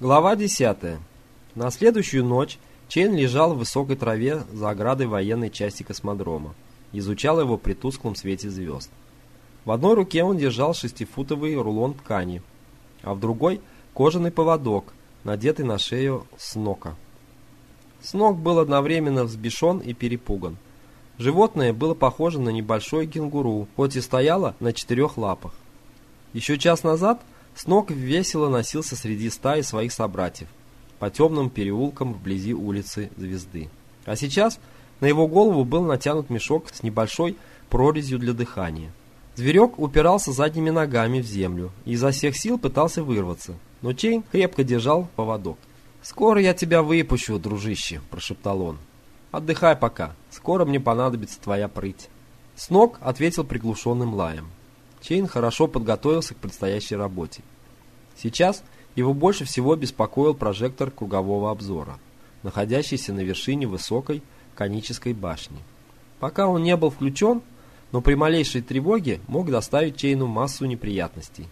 Глава 10. На следующую ночь Чейн лежал в высокой траве за оградой военной части космодрома. Изучал его при тусклом свете звезд. В одной руке он держал шестифутовый рулон ткани, а в другой – кожаный поводок, надетый на шею снока. Снок был одновременно взбешен и перепуган. Животное было похоже на небольшой кенгуру, хоть и стояло на четырех лапах. Еще час назад Снок весело носился среди стаи своих собратьев по темным переулкам вблизи улицы Звезды. А сейчас на его голову был натянут мешок с небольшой прорезью для дыхания. Зверек упирался задними ногами в землю и изо всех сил пытался вырваться, но Чейн крепко держал поводок. «Скоро я тебя выпущу, дружище», – прошептал он. «Отдыхай пока, скоро мне понадобится твоя прыть». Снок ответил приглушенным лаем. Чейн хорошо подготовился к предстоящей работе. Сейчас его больше всего беспокоил прожектор кругового обзора, находящийся на вершине высокой конической башни. Пока он не был включен, но при малейшей тревоге мог доставить Чейну массу неприятностей.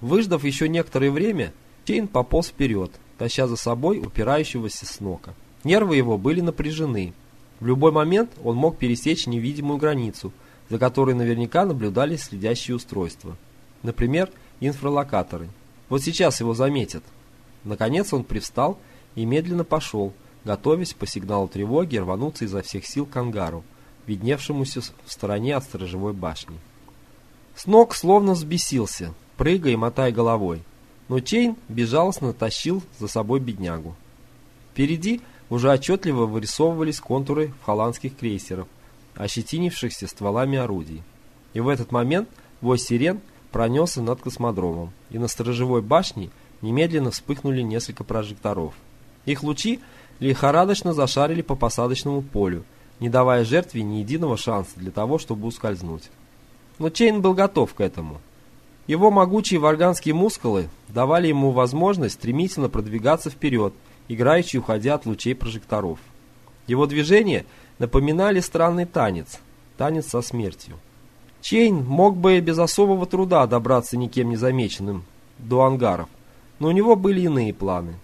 Выждав еще некоторое время, Чейн пополз вперед, таща за собой упирающегося снока. Нервы его были напряжены. В любой момент он мог пересечь невидимую границу, за которой наверняка наблюдались следящие устройства. Например, инфралокаторы. Вот сейчас его заметят. Наконец он привстал и медленно пошел, готовясь по сигналу тревоги рвануться изо всех сил к ангару, видневшемуся в стороне от сторожевой башни. Сног словно взбесился, прыгая и мотая головой, но Чейн безжалостно тащил за собой беднягу. Впереди уже отчетливо вырисовывались контуры холландских крейсеров, ощетинившихся стволами орудий. И в этот момент вой сирен пронесся над космодромом, и на сторожевой башне немедленно вспыхнули несколько прожекторов. Их лучи лихорадочно зашарили по посадочному полю, не давая жертве ни единого шанса для того, чтобы ускользнуть. Но Чейн был готов к этому. Его могучие варганские мускулы давали ему возможность стремительно продвигаться вперед, играючи уходя от лучей прожекторов. Его движения напоминали странный танец, танец со смертью. Чейн мог бы без особого труда добраться никем не замеченным до ангаров, но у него были иные планы.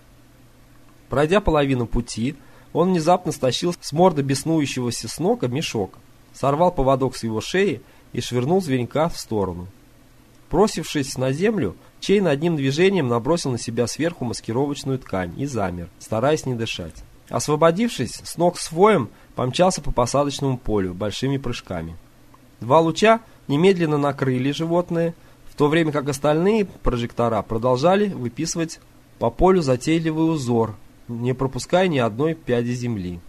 Пройдя половину пути, он внезапно стащил с морды беснующегося снока мешок, сорвал поводок с его шеи и швырнул зверька в сторону. Бросившись на землю, Чейн одним движением набросил на себя сверху маскировочную ткань и замер, стараясь не дышать. Освободившись, с воем помчался по посадочному полю большими прыжками. Два луча немедленно накрыли животное, в то время как остальные прожектора продолжали выписывать по полю затейливый узор, не пропуская ни одной пяди земли.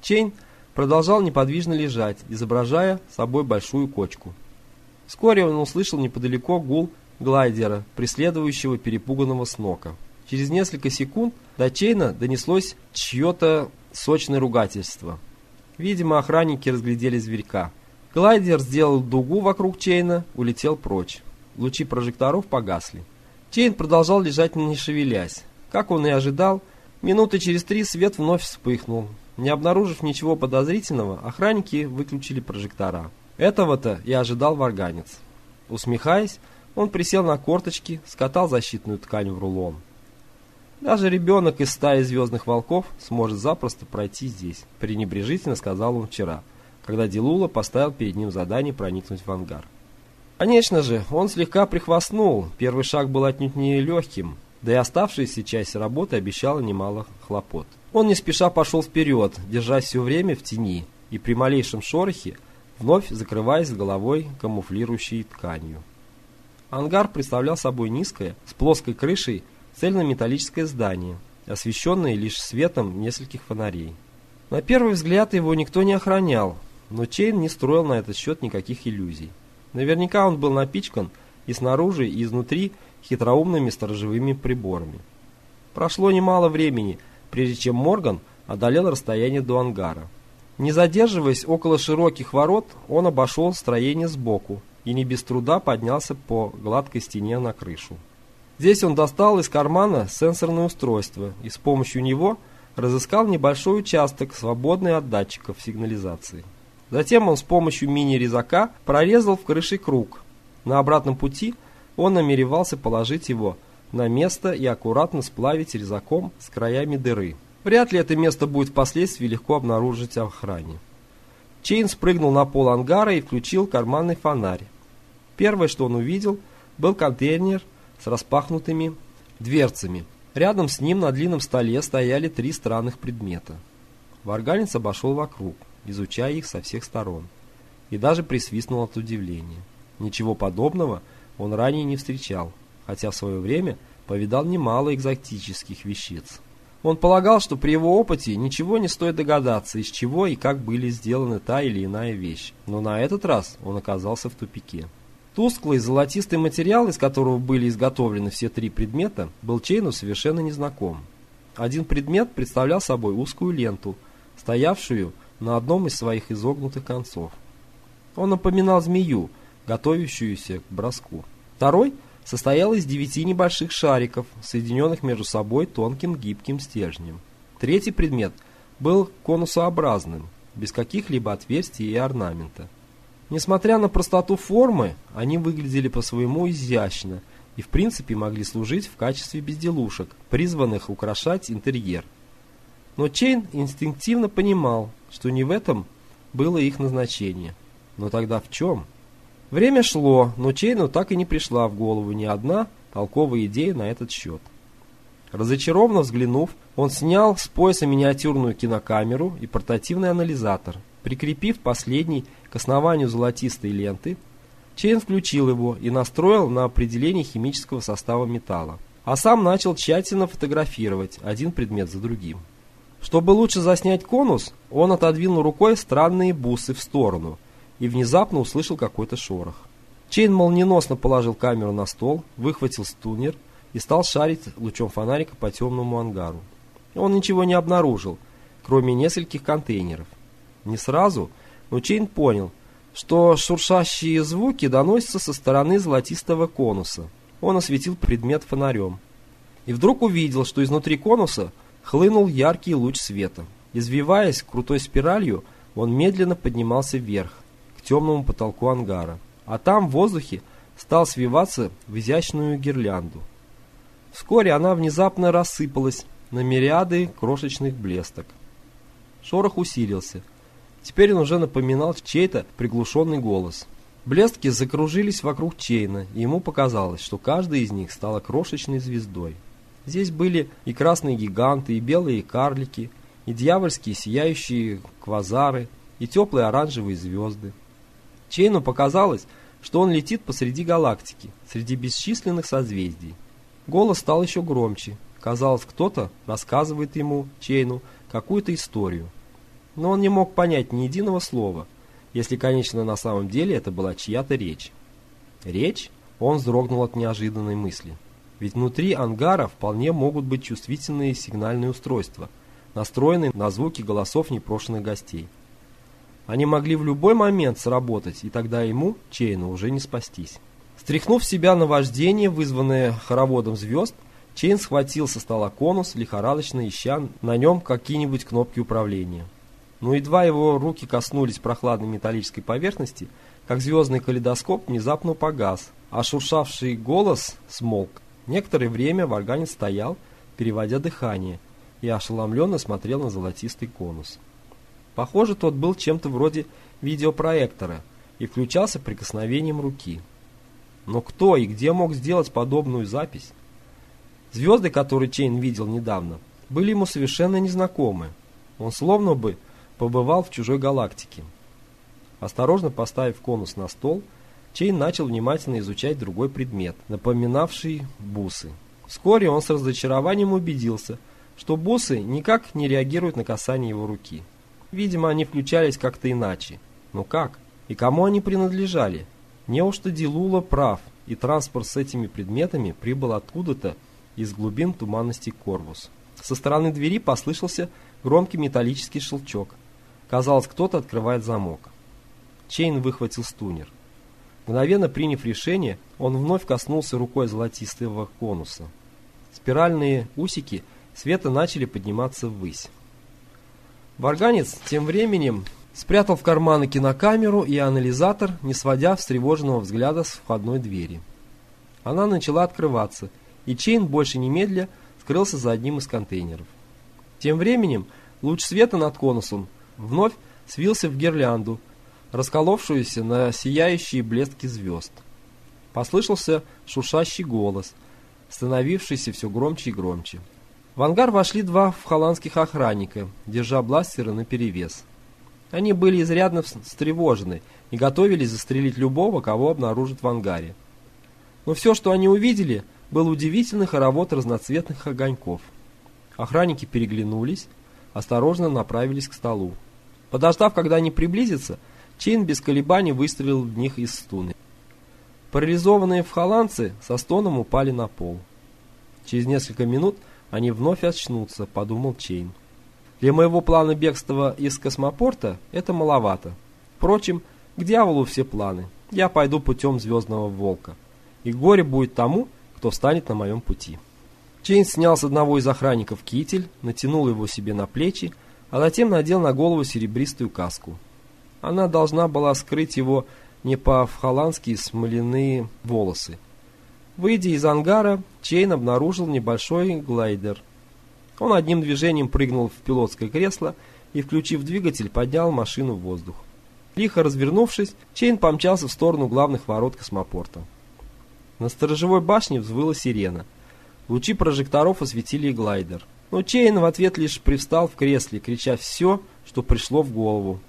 Чейн продолжал неподвижно лежать, изображая собой большую кочку. Вскоре он услышал неподалеку гул глайдера, преследующего перепуганного снока. Через несколько секунд до Чейна донеслось чье-то сочное ругательство. Видимо, охранники разглядели зверька. Глайдер сделал дугу вокруг Чейна, улетел прочь. Лучи прожекторов погасли. Чейн продолжал лежать не шевелясь. Как он и ожидал, минуты через три свет вновь вспыхнул. Не обнаружив ничего подозрительного, охранники выключили прожектора. Этого-то и ожидал варганец. Усмехаясь, он присел на корточки, скатал защитную ткань в рулон. Даже ребенок из стаи звездных волков сможет запросто пройти здесь, пренебрежительно сказал он вчера, когда Дилула поставил перед ним задание проникнуть в ангар. Конечно же, он слегка прихвастнул, первый шаг был отнюдь не легким, да и оставшаяся часть работы обещала немало хлопот. Он не спеша пошел вперед, держась все время в тени, и при малейшем шорохе вновь закрываясь головой камуфлирующей тканью. Ангар представлял собой низкое, с плоской крышей, цельнометаллическое здание, освещенное лишь светом нескольких фонарей. На первый взгляд его никто не охранял, но Чейн не строил на этот счет никаких иллюзий. Наверняка он был напичкан и снаружи, и изнутри хитроумными сторожевыми приборами. Прошло немало времени, прежде чем Морган одолел расстояние до ангара. Не задерживаясь около широких ворот, он обошел строение сбоку и не без труда поднялся по гладкой стене на крышу. Здесь он достал из кармана сенсорное устройство и с помощью него разыскал небольшой участок, свободный от датчиков сигнализации. Затем он с помощью мини-резака прорезал в крыше круг. На обратном пути он намеревался положить его на место и аккуратно сплавить резаком с краями дыры. Вряд ли это место будет впоследствии легко обнаружить охране. Чейн спрыгнул на пол ангара и включил карманный фонарь. Первое, что он увидел, был контейнер с распахнутыми дверцами. Рядом с ним на длинном столе стояли три странных предмета. Варганец обошел вокруг, изучая их со всех сторон, и даже присвистнул от удивления. Ничего подобного он ранее не встречал, хотя в свое время повидал немало экзотических вещиц. Он полагал, что при его опыте ничего не стоит догадаться, из чего и как были сделаны та или иная вещь. Но на этот раз он оказался в тупике. Тусклый золотистый материал, из которого были изготовлены все три предмета, был Чейну совершенно незнаком. Один предмет представлял собой узкую ленту, стоявшую на одном из своих изогнутых концов. Он напоминал змею, готовящуюся к броску. Второй – состоял из девяти небольших шариков, соединенных между собой тонким гибким стержнем. Третий предмет был конусообразным, без каких-либо отверстий и орнамента. Несмотря на простоту формы, они выглядели по-своему изящно и в принципе могли служить в качестве безделушек, призванных украшать интерьер. Но Чейн инстинктивно понимал, что не в этом было их назначение. Но тогда в чем? Время шло, но Чейну так и не пришла в голову ни одна толковая идея на этот счет. Разочарованно взглянув, он снял с пояса миниатюрную кинокамеру и портативный анализатор. Прикрепив последний к основанию золотистой ленты, Чейн включил его и настроил на определение химического состава металла. А сам начал тщательно фотографировать один предмет за другим. Чтобы лучше заснять конус, он отодвинул рукой странные бусы в сторону – и внезапно услышал какой-то шорох. Чейн молниеносно положил камеру на стол, выхватил стунер и стал шарить лучом фонарика по темному ангару. Он ничего не обнаружил, кроме нескольких контейнеров. Не сразу, но Чейн понял, что шуршащие звуки доносятся со стороны золотистого конуса. Он осветил предмет фонарем. И вдруг увидел, что изнутри конуса хлынул яркий луч света. Извиваясь крутой спиралью, он медленно поднимался вверх, темному потолку ангара, а там в воздухе стал свиваться в изящную гирлянду. Вскоре она внезапно рассыпалась на мириады крошечных блесток. Шорох усилился. Теперь он уже напоминал чей-то приглушенный голос. Блестки закружились вокруг Чейна, и ему показалось, что каждая из них стала крошечной звездой. Здесь были и красные гиганты, и белые карлики, и дьявольские сияющие квазары, и теплые оранжевые звезды. Чейну показалось, что он летит посреди галактики, среди бесчисленных созвездий. Голос стал еще громче. Казалось, кто-то рассказывает ему, Чейну, какую-то историю. Но он не мог понять ни единого слова, если, конечно, на самом деле это была чья-то речь. Речь? Он вздрогнул от неожиданной мысли. Ведь внутри ангара вполне могут быть чувствительные сигнальные устройства, настроенные на звуки голосов непрошенных гостей. Они могли в любой момент сработать, и тогда ему, Чейну, уже не спастись. Стряхнув себя на вождение, вызванное хороводом звезд, Чейн схватил со стола конус, лихорадочно ища на нем какие-нибудь кнопки управления. Но едва его руки коснулись прохладной металлической поверхности, как звездный калейдоскоп внезапно погас, а шуршавший голос смолк. Некоторое время Варганец стоял, переводя дыхание, и ошеломленно смотрел на золотистый конус. Похоже, тот был чем-то вроде видеопроектора и включался прикосновением руки. Но кто и где мог сделать подобную запись? Звезды, которые Чейн видел недавно, были ему совершенно незнакомы. Он словно бы побывал в чужой галактике. Осторожно поставив конус на стол, Чейн начал внимательно изучать другой предмет, напоминавший бусы. Вскоре он с разочарованием убедился, что бусы никак не реагируют на касание его руки. Видимо, они включались как-то иначе. Но как? И кому они принадлежали? Неужто Дилула прав, и транспорт с этими предметами прибыл откуда-то из глубин туманности Корвус? Со стороны двери послышался громкий металлический щелчок. Казалось, кто-то открывает замок. Чейн выхватил стунер. Мгновенно приняв решение, он вновь коснулся рукой золотистого конуса. Спиральные усики света начали подниматься ввысь. Варганец тем временем спрятал в карманы кинокамеру и анализатор, не сводя встревоженного взгляда с входной двери. Она начала открываться, и Чейн больше немедля скрылся за одним из контейнеров. Тем временем луч света над конусом вновь свился в гирлянду, расколовшуюся на сияющие блестки звезд. Послышался шуршащий голос, становившийся все громче и громче. В ангар вошли два холландских охранника, держа бластеры наперевес. Они были изрядно встревожены и готовились застрелить любого, кого обнаружат в ангаре. Но все, что они увидели, был удивительный хоровод разноцветных огоньков. Охранники переглянулись, осторожно направились к столу. Подождав, когда они приблизятся, Чейн без колебаний выстрелил в них из стуны. Парализованные вхоландцы со стоном упали на пол. Через несколько минут они вновь очнутся, подумал Чейн. Для моего плана бегства из космопорта это маловато. Впрочем, к дьяволу все планы. Я пойду путем Звездного Волка. И горе будет тому, кто встанет на моем пути. Чейн снял с одного из охранников китель, натянул его себе на плечи, а затем надел на голову серебристую каску. Она должна была скрыть его не по-холландски смоляные волосы. Выйдя из ангара, Чейн обнаружил небольшой глайдер. Он одним движением прыгнул в пилотское кресло и, включив двигатель, поднял машину в воздух. Лихо развернувшись, Чейн помчался в сторону главных ворот космопорта. На сторожевой башне взвыла сирена. Лучи прожекторов осветили глайдер. Но Чейн в ответ лишь привстал в кресле, крича все, что пришло в голову,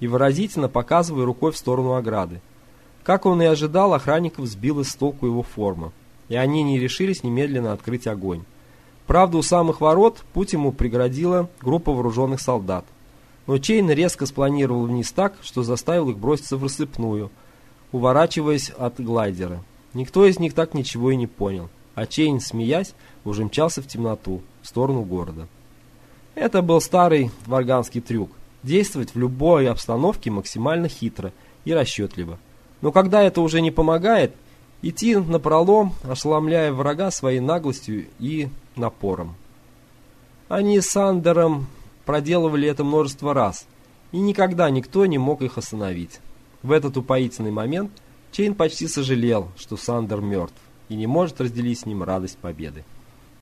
и выразительно показывая рукой в сторону ограды. Как он и ожидал, охранников сбила с толку его форма, и они не решились немедленно открыть огонь. Правда, у самых ворот путь ему преградила группа вооруженных солдат. Но Чейн резко спланировал вниз так, что заставил их броситься врассыпную, уворачиваясь от глайдера. Никто из них так ничего и не понял, а Чейн, смеясь, уже мчался в темноту, в сторону города. Это был старый варганский трюк – действовать в любой обстановке максимально хитро и расчетливо. Но когда это уже не помогает, идти напролом, ошеломляя врага своей наглостью и напором. Они с Сандером проделывали это множество раз, и никогда никто не мог их остановить. В этот упоительный момент Чейн почти сожалел, что Сандер мертв, и не может разделить с ним радость победы.